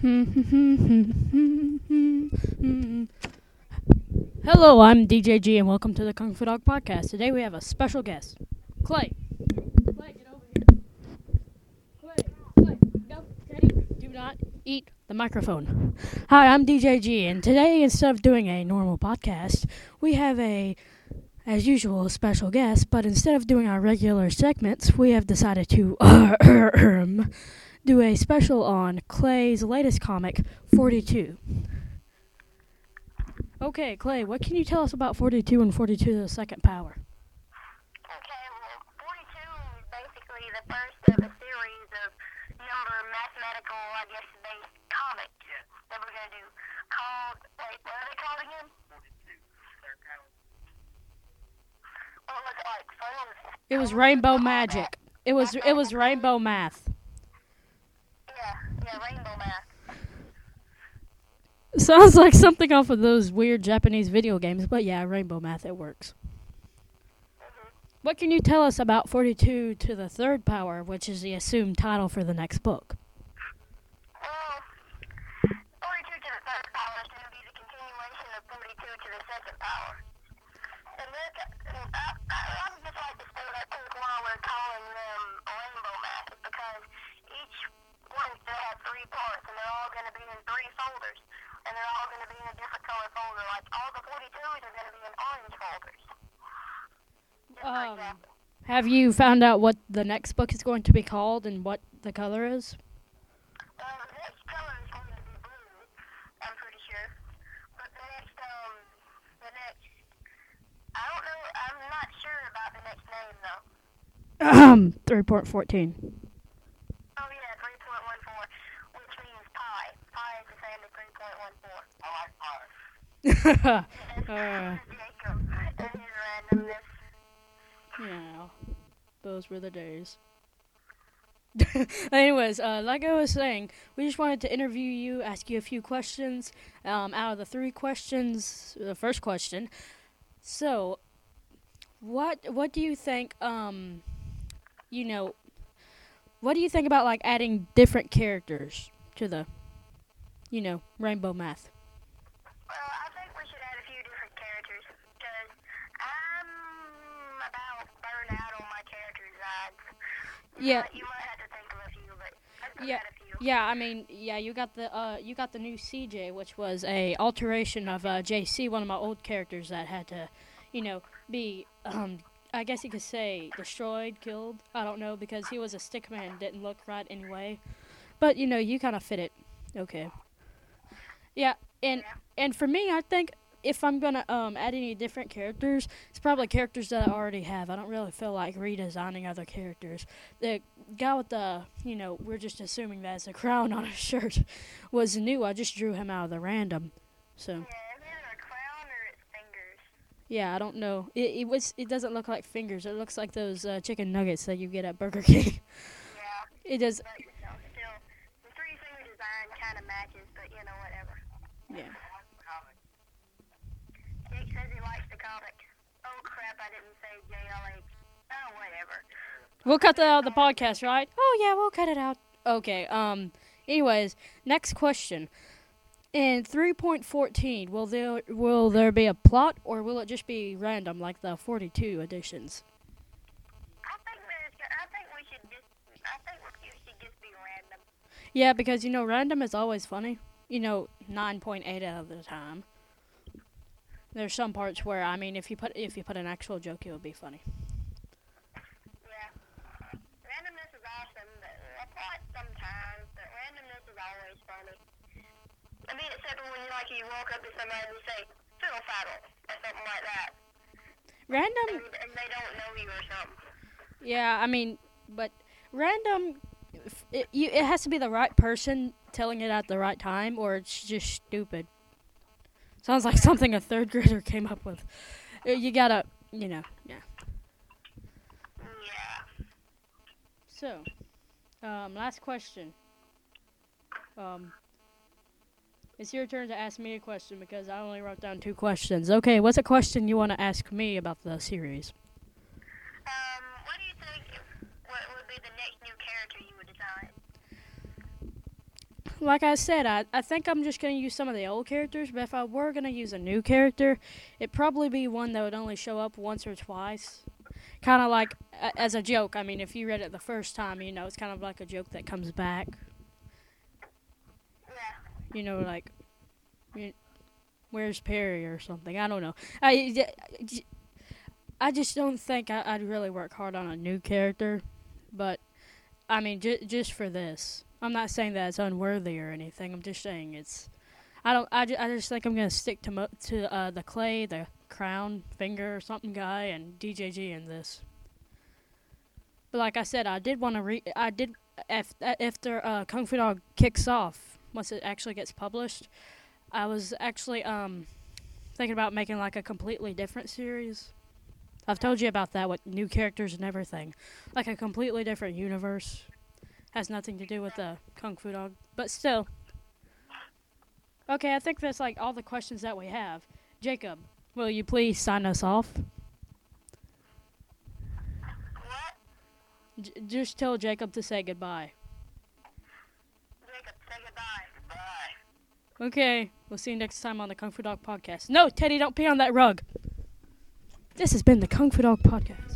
Hello, I'm DJG, and welcome to the Kung Fu Dog Podcast. Today we have a special guest, Clay. Clay, get over here. Clay, Clay, no, Teddy, do not eat the microphone. Hi, I'm DJG, and today instead of doing a normal podcast, we have a, as usual, a special guest. But instead of doing our regular segments, we have decided to um, do a special on Clay's latest comic, 42. Okay, Clay, what can you tell us about 42 and 42 to the second power? Okay, well, 42 is basically the first of a series of number mathematical, I guess, based comics that we're going to do called, wait, what are they called again? 42, third power. What was it like? Phones? It was Rainbow Magic. It was it was Rainbow Math. Yeah, yeah, Rainbow Math. Sounds like something off of those weird Japanese video games, but yeah, Rainbow Math it works. What can you tell us about 42 to the third power, which is the assumed title for the next book? Well, 42 to the third power is going to be the continuation of 42 to the second power. And look, I, I, I would just like to say that pink while we're calling them rainbow math because each one's going to have three parts and they're all going to be in three folders. And they're all going to be in a different color folder. Like all the 42s are going to be in Just Um. Have you found out what the next book is going to be called and what the color is? Uh, the next color is going to be blue, I'm pretty sure. But the next, um, the next, I don't know, I'm not sure about the next name though. Um, 3.14. Oh yeah, 3.14, which means pi. Pi is the same as 3.14. I like pi. uh, Jacob and his randomness. Yeah, those were the days. Anyways, uh, like I was saying, we just wanted to interview you, ask you a few questions. Um, out of the three questions, the first question. So, what what do you think? Um, you know, what do you think about like adding different characters to the, you know, Rainbow Math? Well, I think we should add a few different characters because I'm about burned out on my character designs. Yeah. You might have to think of a few, but I've Yeah. got a few. Yeah, I mean, yeah, you got the uh, you got the new CJ, which was a alteration of uh, JC, one of my old characters that had to, you know, be um, I guess you could say destroyed, killed. I don't know because he was a stick man, didn't look right anyway. But you know, you kind of fit it. Okay. Yeah, and and for me, I think if I'm gonna um add any different characters, it's probably characters that I already have. I don't really feel like redesigning other characters. The guy with the you know we're just assuming that's a crown on his shirt was new. I just drew him out of the random. So Yeah, is it a crown or its fingers? yeah, I don't know. It it was it doesn't look like fingers. It looks like those uh, chicken nuggets that you get at Burger King. Yeah, it does. but you know, still, the three finger design kind of matches, but you know, whatever. Yeah. Says he likes. Oh crap, I didn't say JLH. Oh, whatever. We'll cut that out of the podcast, right? Oh yeah, we'll cut it out. Okay. Um. Anyways, next question. In 3.14, will there will there be a plot or will it just be random like the 42 editions? I think there's, I think we should just, I think we should just be random. Yeah, because you know random is always funny. You know, 9.8 out of the time. There's some parts where I mean, if you put if you put an actual joke, it would be funny. Yeah. Randomness is awesome, but I thought sometimes, but randomness is always funny. I mean, except when you like you walk up to somebody and you say fiddle faddle or something like that, Random and, and they don't know you or something. Yeah, I mean, but random, it, you, it has to be the right person telling it at the right time, or it's just stupid. Sounds like something a third grader came up with. Uh, You gotta, you know, yeah. Yeah. So, um, last question. Um, it's your turn to ask me a question because I only wrote down two questions. Okay, what's a question you want to ask me about the series? Um, what do you think what would be the next new character you would design? Like I said, I, I think I'm just going to use some of the old characters, but if I were going to use a new character, it'd probably be one that would only show up once or twice. Kind of like as a joke. I mean, if you read it the first time, you know, it's kind of like a joke that comes back. You know, like, you, where's Perry or something? I don't know. I, I just don't think I, I'd really work hard on a new character, but I mean, j- just for this. I'm not saying that it's unworthy or anything. I'm just saying it's. I don't. I, ju- I just think I'm gonna stick to mo- to uh, the clay, the crown finger or something guy, and DJG in this. But like I said, I did want to read. I did if after uh, Kung Fu Dog kicks off once it actually gets published. I was actually um thinking about making like a completely different series. I've told you about that with new characters and everything, like a completely different universe. Has nothing to do with the Kung Fu Dog, but still. Okay, I think that's like all the questions that we have. Jacob, will you please sign us off? J- just tell Jacob to say goodbye. Jacob, say goodbye. Goodbye. Okay, we'll see you next time on the Kung Fu Dog podcast. No, Teddy, don't pee on that rug. This has been the Kung Fu Dog podcast.